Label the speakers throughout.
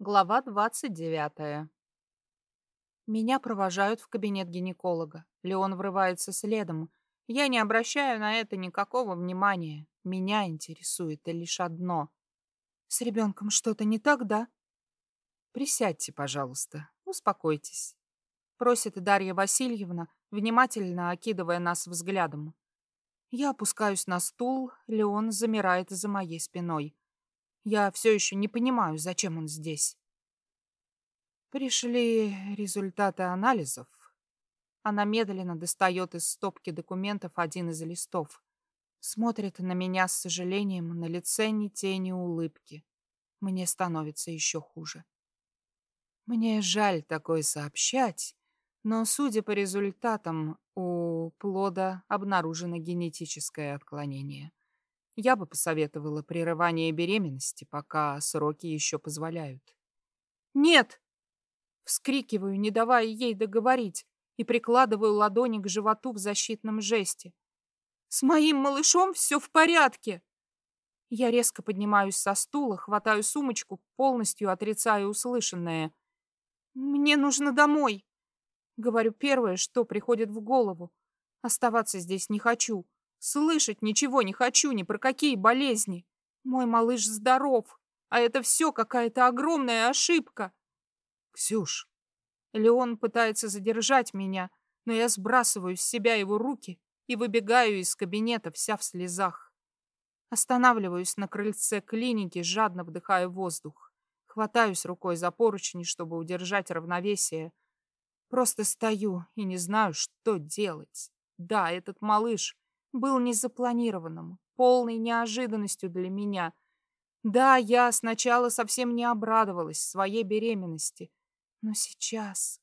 Speaker 1: Глава 29. Меня провожают в кабинет гинеколога. Леон врывается следом. Я не обращаю на это никакого внимания. Меня интересует лишь одно. С ребенком что-то не так, да? Присядьте, пожалуйста. Успокойтесь. Просит Дарья Васильевна, внимательно окидывая нас взглядом. Я опускаюсь на стул, Леон замирает за моей спиной. Я все еще не понимаю, зачем он здесь. Пришли результаты анализов. Она медленно достает из стопки документов один из листов. Смотрит на меня с сожалением, на лице ни тени улыбки. Мне становится еще хуже. Мне жаль такое сообщать, но, судя по результатам, у плода обнаружено генетическое отклонение. Я бы посоветовала прерывание беременности, пока сроки еще позволяют. «Нет!» Вскрикиваю, не давая ей договорить, и прикладываю ладони к животу в защитном жесте. «С моим малышом все в порядке!» Я резко поднимаюсь со стула, хватаю сумочку, полностью отрицая услышанное. «Мне нужно домой!» Говорю первое, что приходит в голову. Оставаться здесь не хочу. Слышать ничего не хочу ни про какие болезни. Мой малыш здоров, а это все какая-то огромная ошибка. Ксюш. Леон пытается задержать меня, но я сбрасываю с себя его руки и выбегаю из кабинета вся в слезах. Останавливаюсь на крыльце клиники, жадно вдыхая воздух. Хватаюсь рукой за поручни, чтобы удержать равновесие. Просто стою и не знаю, что делать. Да, этот малыш был незапланированным, полной неожиданностью для меня. Да, я сначала совсем не обрадовалась своей беременности, но сейчас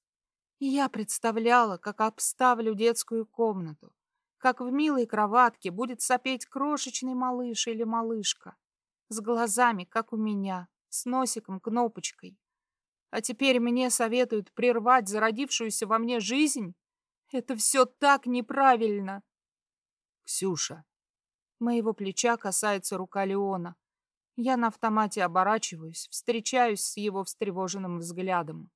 Speaker 1: я представляла, как обставлю детскую комнату, как в милой кроватке будет сопеть крошечный малыш или малышка, с глазами, как у меня, с носиком кнопочкой. А теперь мне советуют прервать зародившуюся во мне жизнь? Это все так неправильно. Ксюша. Моего плеча касается рука Леона. Я на автомате оборачиваюсь, встречаюсь с его встревоженным взглядом.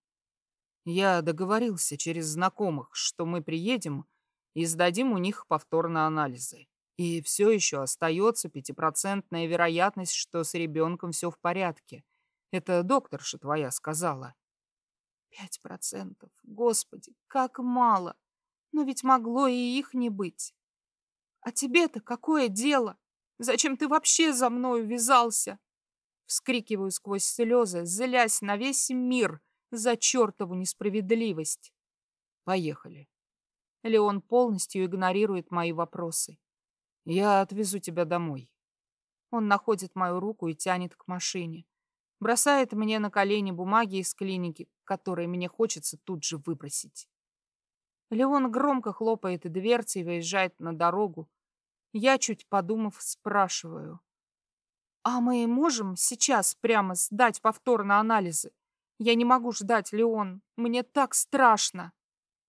Speaker 1: Я договорился через знакомых, что мы приедем и сдадим у них повторно анализы. И все еще остается пятипроцентная вероятность, что с ребенком все в порядке. Это докторша твоя сказала. Пять процентов. Господи, как мало. Но ведь могло и их не быть. А тебе-то какое дело? Зачем ты вообще за мною вязался? Вскрикиваю сквозь слезы, злясь на весь мир за чертову несправедливость. Поехали. Леон полностью игнорирует мои вопросы. Я отвезу тебя домой. Он находит мою руку и тянет к машине. Бросает мне на колени бумаги из клиники, которые мне хочется тут же выбросить. Леон громко хлопает дверцей и выезжает на дорогу. Я, чуть подумав, спрашиваю. «А мы можем сейчас прямо сдать повторно анализы? Я не могу ждать, Леон. Мне так страшно!»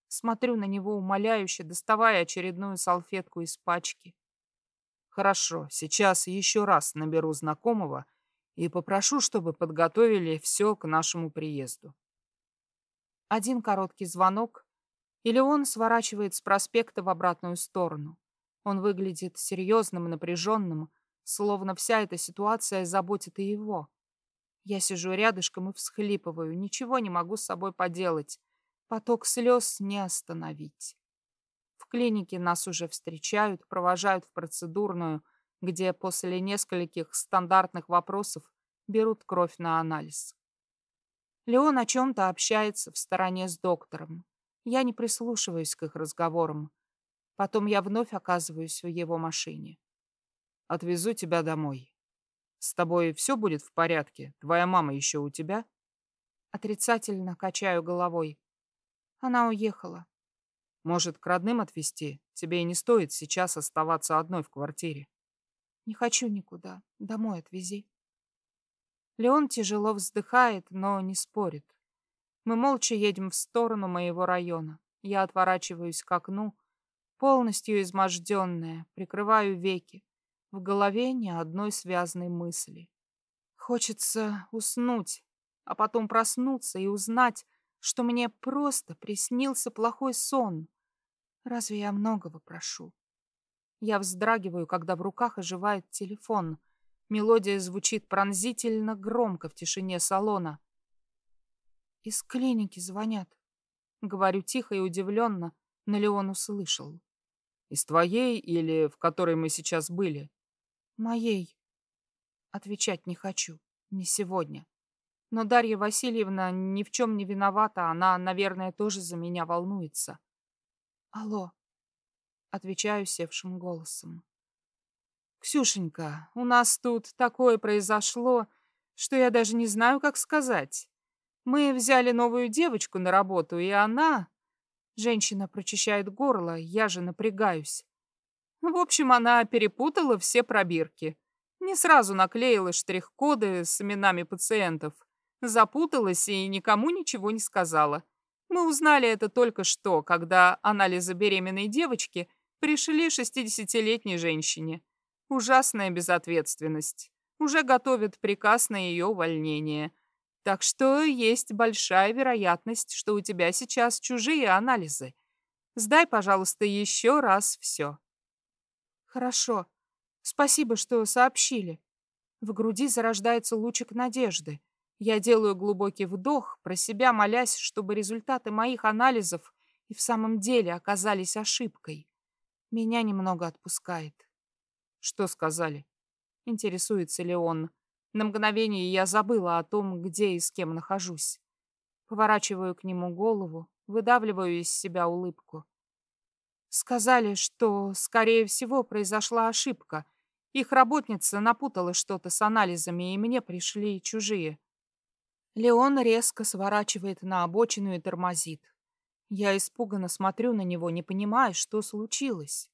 Speaker 1: Смотрю на него умоляюще, доставая очередную салфетку из пачки. «Хорошо, сейчас еще раз наберу знакомого и попрошу, чтобы подготовили все к нашему приезду». Один короткий звонок, или он сворачивает с проспекта в обратную сторону. Он выглядит серьезным напряженным, словно вся эта ситуация заботит и его. Я сижу рядышком и всхлипываю, ничего не могу с собой поделать. Поток слез не остановить. В клинике нас уже встречают, провожают в процедурную, где после нескольких стандартных вопросов берут кровь на анализ. Леон о чем-то общается в стороне с доктором. Я не прислушиваюсь к их разговорам. Потом я вновь оказываюсь в его машине. Отвезу тебя домой. С тобой все будет в порядке? Твоя мама еще у тебя? Отрицательно качаю головой. Она уехала. Может, к родным отвезти? Тебе и не стоит сейчас оставаться одной в квартире. Не хочу никуда. Домой отвези. Леон тяжело вздыхает, но не спорит. Мы молча едем в сторону моего района. Я отворачиваюсь к окну, полностью изможденная, прикрываю веки. В голове ни одной связанной мысли. Хочется уснуть, а потом проснуться и узнать, что мне просто приснился плохой сон. Разве я многого прошу? Я вздрагиваю, когда в руках оживает телефон. Мелодия звучит пронзительно громко в тишине салона. Из клиники звонят. Говорю тихо и удивленно, но Леон услышал.
Speaker 2: Из твоей или в которой мы сейчас были?
Speaker 1: Моей. Отвечать не хочу. Не сегодня. Но Дарья Васильевна ни в чем не виновата. Она, наверное, тоже за меня волнуется. Алло. Отвечаю севшим голосом. Ксюшенька, у нас тут такое произошло, что я даже не знаю, как сказать. Мы взяли новую девочку на работу, и она... Женщина прочищает горло, я же напрягаюсь. В общем, она перепутала все пробирки. Не сразу наклеила штрих-коды с именами пациентов. Запуталась и никому ничего не сказала. Мы узнали это только что, когда анализы беременной девочки пришли 60-летней женщине. Ужасная безответственность. Уже готовят приказ на ее увольнение. Так что есть большая вероятность, что у тебя сейчас чужие анализы. Сдай, пожалуйста, еще раз все. Хорошо. Спасибо, что сообщили. В груди зарождается лучик надежды. Я делаю глубокий вдох, про себя молясь, чтобы результаты моих анализов и в самом деле оказались ошибкой. Меня немного отпускает.
Speaker 2: Что сказали?
Speaker 1: Интересуется ли он? На мгновение я забыла о том, где и с кем нахожусь. Поворачиваю к нему голову, выдавливаю из себя улыбку. Сказали, что, скорее всего, произошла ошибка. Их работница напутала что-то с анализами, и мне пришли чужие. Леон резко сворачивает на обочину и тормозит. Я испуганно смотрю на него, не понимая, что случилось.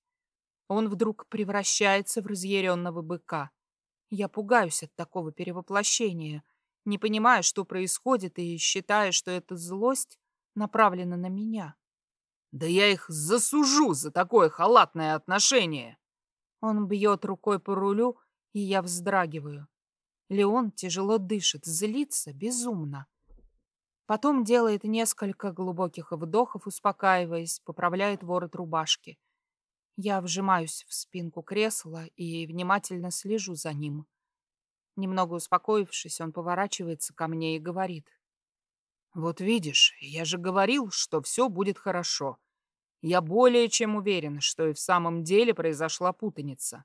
Speaker 1: Он вдруг превращается в разъяренного быка. Я пугаюсь от такого перевоплощения, не понимая, что происходит, и считая, что эта злость направлена на меня.
Speaker 2: «Да я их засужу за такое халатное отношение!»
Speaker 1: Он бьет рукой по рулю, и я вздрагиваю. Леон тяжело дышит, злится безумно. Потом делает несколько глубоких вдохов, успокаиваясь, поправляет ворот рубашки. Я вжимаюсь в спинку кресла и внимательно слежу за ним. Немного успокоившись, он поворачивается ко мне и говорит.
Speaker 2: «Вот видишь, я же говорил, что все будет хорошо. Я более чем уверен, что и в самом деле произошла путаница».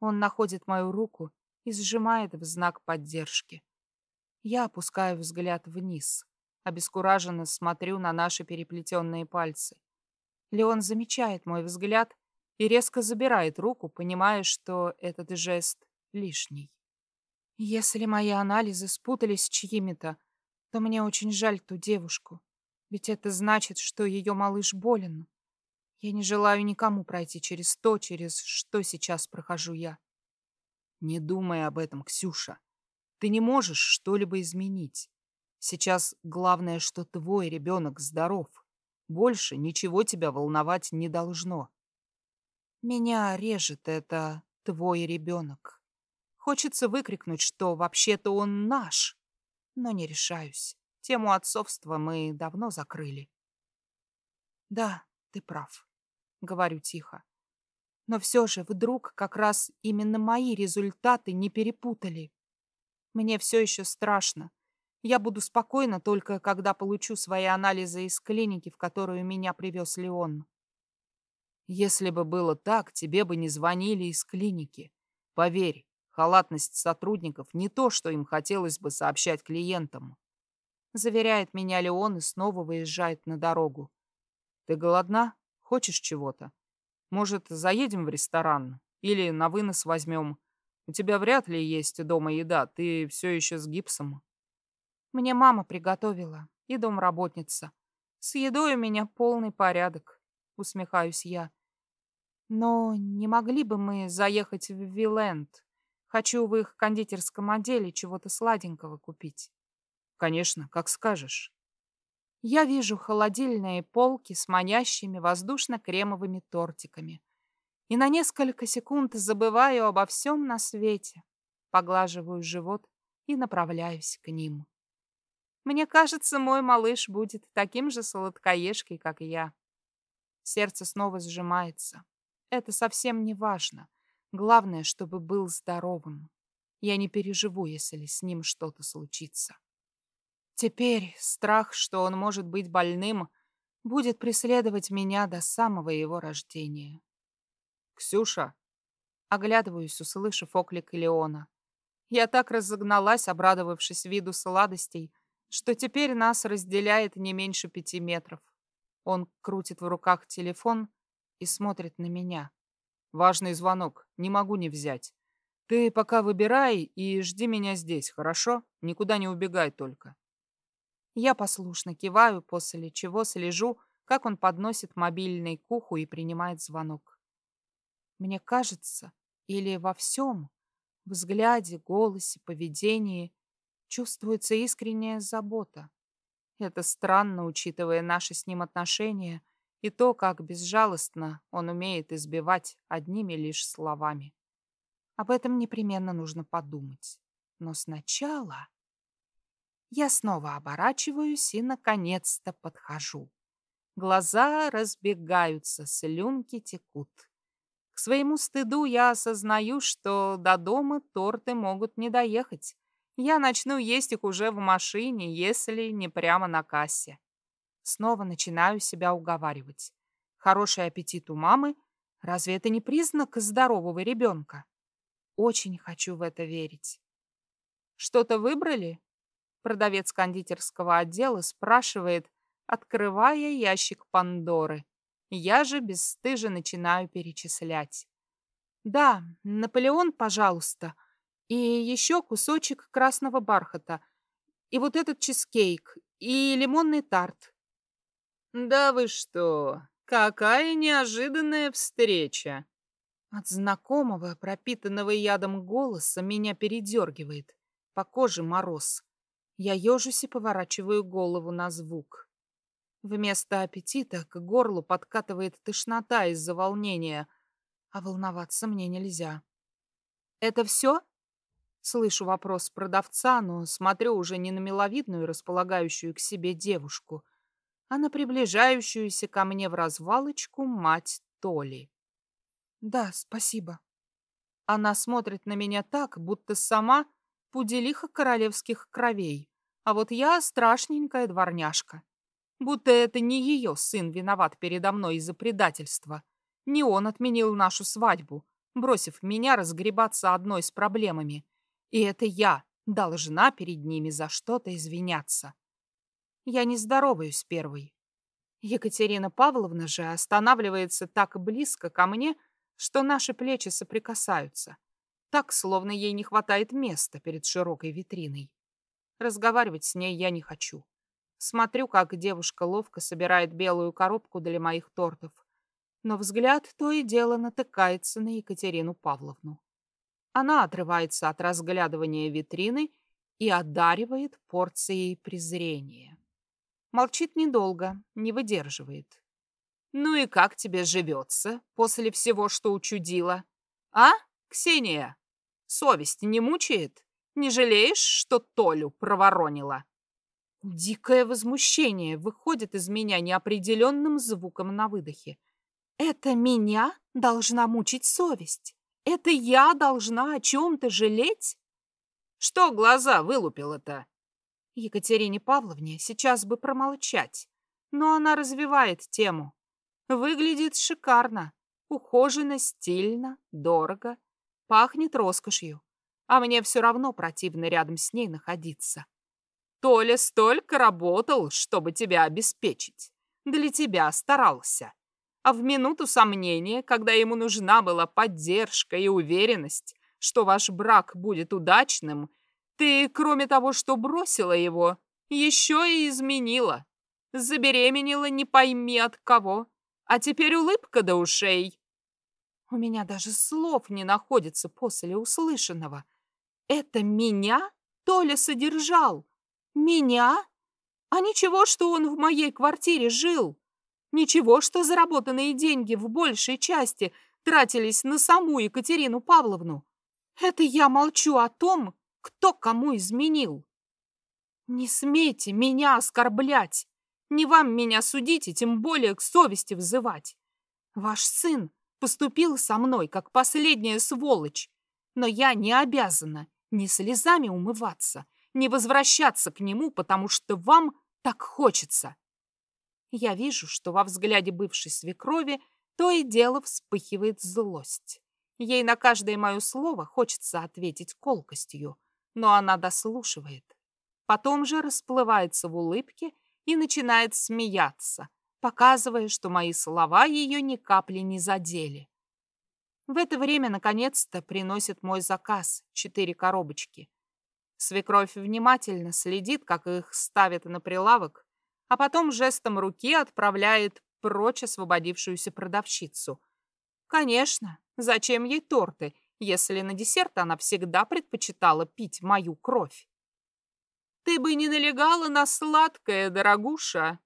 Speaker 1: Он находит мою руку и сжимает в знак поддержки. Я опускаю взгляд вниз, обескураженно смотрю на наши переплетенные пальцы. Леон замечает мой взгляд и резко забирает руку, понимая, что этот жест лишний. Если мои анализы спутались с чьими-то, то мне очень жаль ту девушку, ведь это значит, что ее малыш болен. Я не желаю никому пройти через то, через что сейчас прохожу я.
Speaker 2: Не думай об этом, Ксюша. Ты не можешь что-либо изменить. Сейчас главное, что твой ребенок здоров. Больше ничего тебя волновать не должно.
Speaker 1: Меня режет это твой ребенок. Хочется выкрикнуть, что вообще-то он наш, но не решаюсь. Тему отцовства мы давно закрыли. Да, ты прав, говорю тихо. Но все же вдруг как раз именно мои результаты не перепутали. Мне все еще страшно. Я буду спокойна только, когда получу свои анализы из клиники, в которую меня привез Леон.
Speaker 2: Если бы было так, тебе бы не звонили из клиники. Поверь, халатность сотрудников не то, что им хотелось бы сообщать клиентам.
Speaker 1: Заверяет меня Леон и снова выезжает на дорогу.
Speaker 2: Ты голодна? Хочешь чего-то? Может, заедем в ресторан? Или на вынос возьмем? У тебя вряд ли есть дома еда, ты все еще с гипсом.
Speaker 1: Мне мама приготовила и домработница. С едой у меня полный порядок, усмехаюсь я. Но не могли бы мы заехать в Виленд? Хочу в их кондитерском отделе чего-то сладенького купить.
Speaker 2: Конечно, как скажешь.
Speaker 1: Я вижу холодильные полки с манящими воздушно-кремовыми тортиками. И на несколько секунд забываю обо всем на свете. Поглаживаю живот и направляюсь к ним. Мне кажется, мой малыш будет таким же сладкоежкой, как я. Сердце снова сжимается. Это совсем не важно. Главное, чтобы был здоровым. Я не переживу, если с ним что-то случится. Теперь страх, что он может быть больным, будет преследовать меня до самого его рождения.
Speaker 2: «Ксюша!»
Speaker 1: Оглядываюсь, услышав оклик Леона. Я так разогналась, обрадовавшись виду сладостей, что теперь нас разделяет не меньше пяти метров. Он крутит в руках телефон и смотрит на меня.
Speaker 2: «Важный звонок, не могу не взять. Ты пока выбирай и жди меня здесь, хорошо? Никуда не убегай только».
Speaker 1: Я послушно киваю, после чего слежу, как он подносит мобильный к уху и принимает звонок. Мне кажется, или во всем, взгляде, голосе, поведении, чувствуется искренняя забота. Это странно, учитывая наши с ним отношения и то, как безжалостно он умеет избивать одними лишь словами. Об этом непременно нужно подумать. Но сначала я снова оборачиваюсь и, наконец-то, подхожу. Глаза разбегаются, слюнки текут. К своему стыду я осознаю, что до дома торты могут не доехать. Я начну есть их уже в машине, если не прямо на кассе. Снова начинаю себя уговаривать. Хороший аппетит у мамы. Разве это не признак здорового ребенка? Очень хочу в это верить. Что-то выбрали? Продавец кондитерского отдела спрашивает, открывая ящик Пандоры. Я же бесстыже начинаю перечислять. Да, Наполеон, пожалуйста. И еще кусочек красного бархата. И вот этот чизкейк. И лимонный тарт.
Speaker 2: Да вы что? Какая неожиданная встреча.
Speaker 1: От знакомого, пропитанного ядом голоса меня передергивает. По коже мороз. Я ежусь и поворачиваю голову на звук. Вместо аппетита к горлу подкатывает тошнота из-за волнения, а волноваться мне нельзя. «Это все?» Слышу вопрос продавца, но смотрю уже не на миловидную, располагающую к себе девушку, а на приближающуюся ко мне в развалочку мать Толи. «Да, спасибо». Она смотрит на меня так, будто сама пуделиха королевских кровей, а вот я страшненькая дворняжка. Будто это не ее сын виноват передо мной из-за предательства. Не он отменил нашу свадьбу, бросив меня разгребаться одной с проблемами. И это я должна перед ними за что-то извиняться. Я не здороваюсь первой. Екатерина Павловна же останавливается так близко ко мне, что наши плечи соприкасаются. Так, словно ей не хватает места перед широкой витриной. Разговаривать с ней я не хочу. Смотрю, как девушка ловко собирает белую коробку для моих тортов. Но взгляд то и дело натыкается на Екатерину Павловну. Она отрывается от разглядывания витрины и одаривает порцией презрения. Молчит недолго, не выдерживает. «Ну и как тебе живется после всего, что учудила? А, Ксения? Совесть не мучает? Не жалеешь, что Толю проворонила?» Дикое возмущение выходит из меня неопределенным звуком на выдохе. «Это меня должна мучить совесть?» Это я должна о чем-то жалеть? Что глаза вылупила-то? Екатерине Павловне сейчас бы промолчать, но она развивает тему. Выглядит шикарно, ухоженно, стильно, дорого, пахнет роскошью, а мне все равно противно рядом с ней находиться. Толя столько работал, чтобы тебя обеспечить. Для тебя старался. А в минуту сомнения, когда ему нужна была поддержка и уверенность, что ваш брак будет удачным, ты, кроме того, что бросила его, еще и изменила. Забеременела не пойми от кого, а теперь улыбка до ушей. У меня даже слов не находится после услышанного. Это меня Толя содержал? Меня? А ничего, что он в моей квартире жил? Ничего, что заработанные деньги в большей части тратились на саму Екатерину Павловну. Это я молчу о том, кто кому изменил. «Не смейте меня оскорблять! Не вам меня судить и тем более к совести взывать! Ваш сын поступил со мной, как последняя сволочь, но я не обязана ни слезами умываться, ни возвращаться к нему, потому что вам так хочется. Я вижу, что во взгляде бывшей свекрови то и дело вспыхивает злость. Ей на каждое мое слово хочется ответить колкостью, но она дослушивает. Потом же расплывается в улыбке и начинает смеяться, показывая, что мои слова ее ни капли не задели. В это время, наконец-то, приносит мой заказ — четыре коробочки. Свекровь внимательно следит, как их ставят на прилавок, а потом жестом руки отправляет прочь освободившуюся продавщицу. Конечно, зачем ей торты, если на десерт она всегда предпочитала пить мою кровь? Ты бы не налегала на сладкое, дорогуша.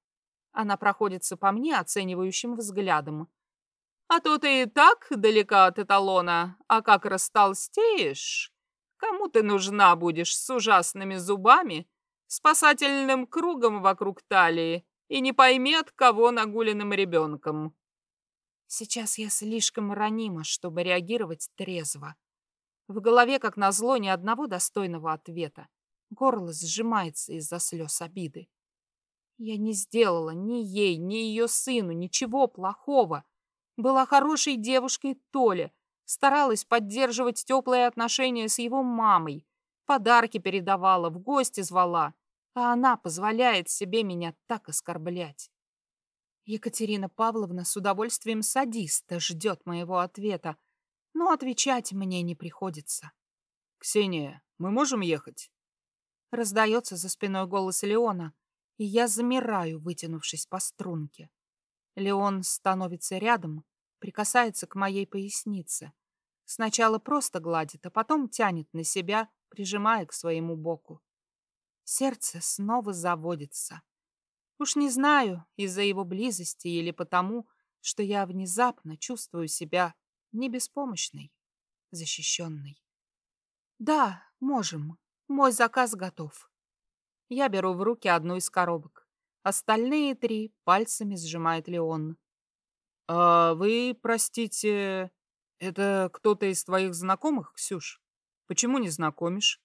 Speaker 1: Она проходится по мне оценивающим взглядом. А то ты и так далека от эталона, а как растолстеешь, кому ты нужна будешь с ужасными зубами, спасательным кругом вокруг талии и не пойми от кого нагуленным ребенком. Сейчас я слишком ранима, чтобы реагировать трезво. В голове, как назло, ни одного достойного ответа. Горло сжимается из-за слез обиды. Я не сделала ни ей, ни ее сыну ничего плохого. Была хорошей девушкой Толя, старалась поддерживать теплые отношения с его мамой, подарки передавала, в гости звала, а она позволяет себе меня так оскорблять. Екатерина Павловна с удовольствием садиста ждет моего ответа, но отвечать мне не приходится.
Speaker 2: «Ксения, мы можем ехать?»
Speaker 1: Раздается за спиной голос Леона, и я замираю, вытянувшись по струнке. Леон становится рядом, прикасается к моей пояснице. Сначала просто гладит, а потом тянет на себя, прижимая к своему боку. Сердце снова заводится. Уж не знаю, из-за его близости или потому, что я внезапно чувствую себя не беспомощной, защищенной. Да, можем. Мой заказ готов. Я беру в руки одну из коробок. Остальные три пальцами сжимает Леон.
Speaker 2: «А вы, простите, это кто-то из твоих знакомых, Ксюш? Почему не знакомишь?»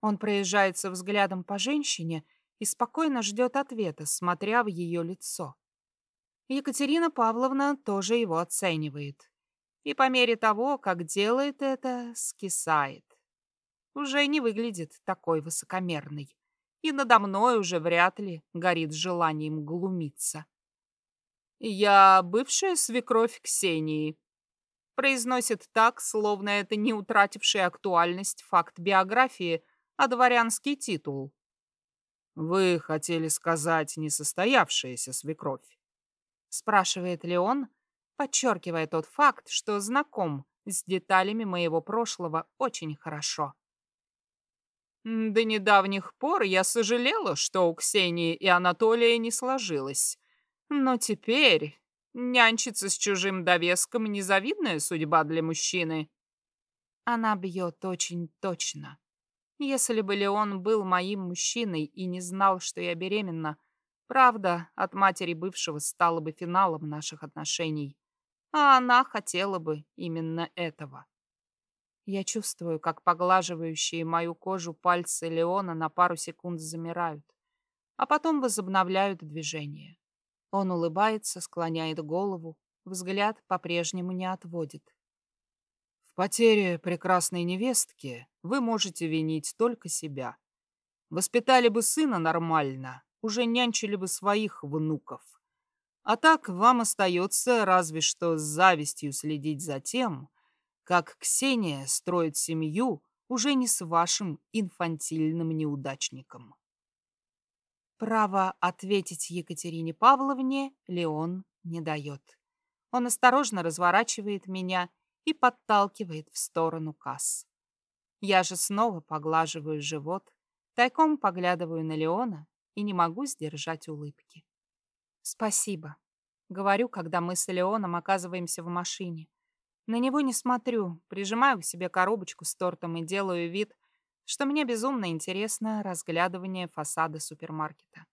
Speaker 1: Он проезжается взглядом по женщине и спокойно ждет ответа, смотря в ее лицо. Екатерина Павловна тоже его оценивает. И по мере того, как делает это, скисает. Уже не выглядит такой высокомерной. И надо мной уже вряд ли горит желанием глумиться. «Я бывшая свекровь Ксении», произносит так, словно это не утративший актуальность факт биографии, а дворянский титул.
Speaker 2: «Вы хотели сказать несостоявшаяся свекровь?»
Speaker 1: спрашивает Леон, подчеркивая тот факт, что знаком с деталями моего прошлого очень хорошо. До недавних пор я сожалела, что у Ксении и Анатолия не сложилось. Но теперь нянчиться с чужим довеском — незавидная судьба для мужчины. Она бьет очень точно. Если бы Леон был моим мужчиной и не знал, что я беременна, правда от матери бывшего стала бы финалом наших отношений. А она хотела бы именно этого. Я чувствую, как поглаживающие мою кожу пальцы Леона на пару секунд замирают, а потом возобновляют движение. Он улыбается, склоняет голову, взгляд по-прежнему не отводит.
Speaker 2: Потере прекрасной невестки вы можете винить только себя. Воспитали бы сына нормально, уже нянчили бы своих внуков. А так вам остается разве что с завистью следить за тем, как Ксения строит семью уже не с вашим инфантильным неудачником.
Speaker 1: Право ответить Екатерине Павловне Леон не дает. Он осторожно разворачивает меня и подталкивает в сторону касс. Я же снова поглаживаю живот, тайком поглядываю на Леона и не могу сдержать улыбки. «Спасибо», — говорю, когда мы с Леоном оказываемся в машине. На него не смотрю, прижимаю к себе коробочку с тортом и делаю вид, что мне безумно интересно разглядывание фасада супермаркета.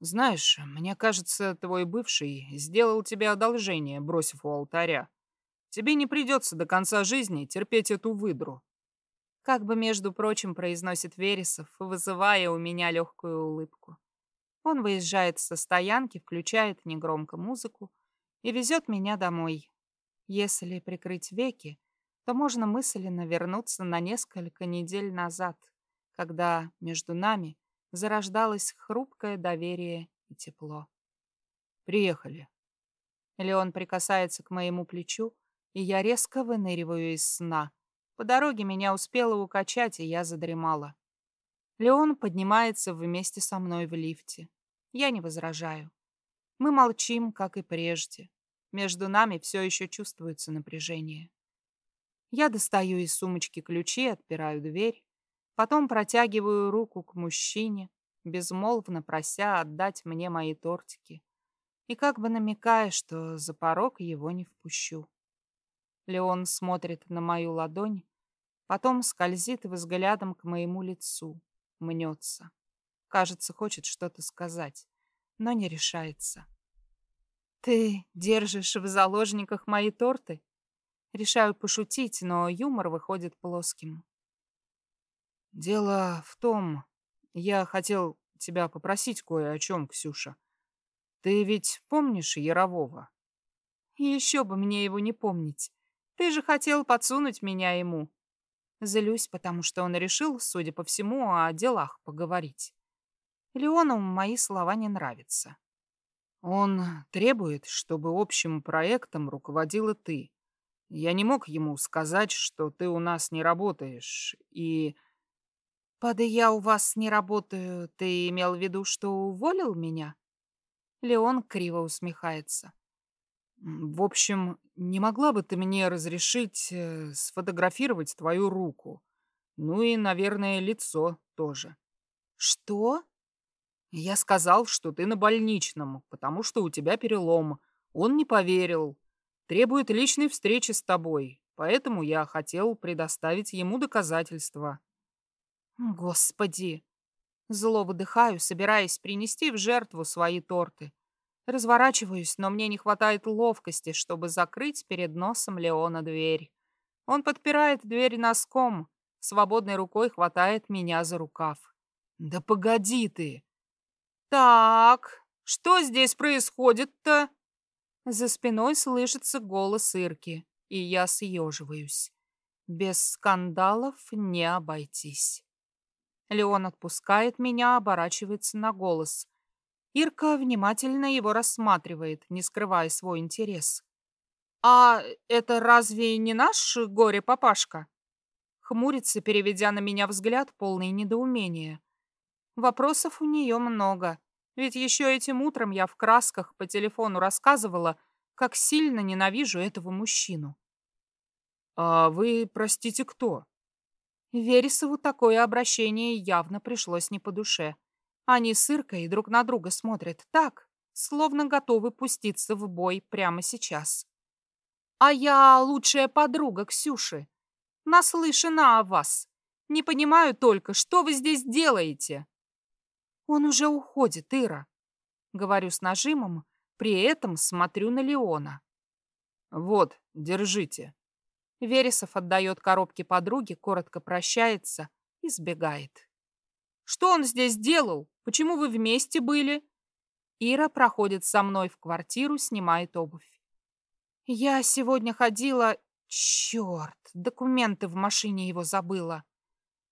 Speaker 2: Знаешь, мне кажется, твой бывший сделал тебе одолжение, бросив у алтаря. Тебе не придется до конца жизни терпеть эту выдру.
Speaker 1: Как бы, между прочим, произносит Вересов, вызывая у меня легкую улыбку. Он выезжает со стоянки, включает негромко музыку и везет меня домой. Если прикрыть веки, то можно мысленно вернуться на несколько недель назад, когда между нами зарождалось хрупкое доверие и тепло.
Speaker 2: «Приехали».
Speaker 1: Леон прикасается к моему плечу, и я резко выныриваю из сна. По дороге меня успело укачать, и я задремала. Леон поднимается вместе со мной в лифте. Я не возражаю. Мы молчим, как и прежде. Между нами все еще чувствуется напряжение. Я достаю из сумочки ключи, отпираю дверь. Потом протягиваю руку к мужчине, безмолвно прося отдать мне мои тортики. И как бы намекая, что за порог его не впущу. Леон смотрит на мою ладонь, потом скользит взглядом к моему лицу, мнется. Кажется, хочет что-то сказать, но не решается. «Ты держишь в заложниках мои торты?» Решаю пошутить, но юмор выходит плоским.
Speaker 2: Дело в том, я хотел тебя попросить кое о чем, Ксюша. Ты ведь помнишь Ярового?
Speaker 1: Еще бы мне его не помнить. Ты же хотел подсунуть меня ему. Злюсь, потому что он решил, судя по всему, о делах поговорить. Леону мои слова не нравятся.
Speaker 2: Он требует, чтобы общим проектом руководила ты. Я не мог ему сказать, что ты у нас не работаешь, и...
Speaker 1: «Под я у вас не работаю, ты имел в виду, что уволил меня?» Леон криво усмехается.
Speaker 2: «В общем, не могла бы ты мне разрешить э, сфотографировать твою руку? Ну и, наверное, лицо тоже».
Speaker 1: «Что?»
Speaker 2: «Я сказал, что ты на больничном, потому что у тебя перелом. Он не поверил. Требует личной встречи с тобой, поэтому я хотел предоставить ему доказательства».
Speaker 1: Господи! Зло выдыхаю, собираясь принести в жертву свои торты. Разворачиваюсь, но мне не хватает ловкости, чтобы закрыть перед носом Леона дверь. Он подпирает дверь носком, свободной рукой хватает меня за рукав.
Speaker 2: «Да погоди ты!»
Speaker 1: «Так, что здесь происходит-то?» За спиной слышится голос Ирки, и я съеживаюсь. Без скандалов не обойтись. Леон отпускает меня, оборачивается на голос. Ирка внимательно его рассматривает, не скрывая свой интерес. «А это разве не наш горе-папашка?» Хмурится, переведя на меня взгляд, полный недоумения. Вопросов у нее много, ведь еще этим утром я в красках по телефону рассказывала, как сильно ненавижу этого мужчину.
Speaker 2: «А вы, простите, кто?»
Speaker 1: Вересову такое обращение явно пришлось не по душе. Они с Иркой друг на друга смотрят так, словно готовы пуститься в бой прямо сейчас. «А я лучшая подруга Ксюши. Наслышана о вас. Не понимаю только, что вы здесь делаете?» «Он уже уходит, Ира», — говорю с нажимом, при этом смотрю на Леона.
Speaker 2: «Вот, держите»,
Speaker 1: Вересов отдает коробки подруге, коротко прощается и сбегает. «Что он здесь делал? Почему вы вместе были?» Ира проходит со мной в квартиру, снимает обувь. «Я сегодня ходила... Черт, документы в машине его забыла.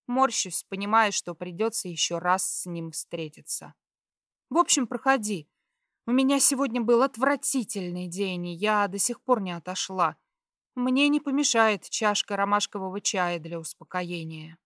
Speaker 1: Морщусь, понимая, что придется еще раз с ним встретиться. В общем, проходи. У меня сегодня был отвратительный день, и я до сих пор не отошла. Мне не помешает чашка ромашкового чая для успокоения.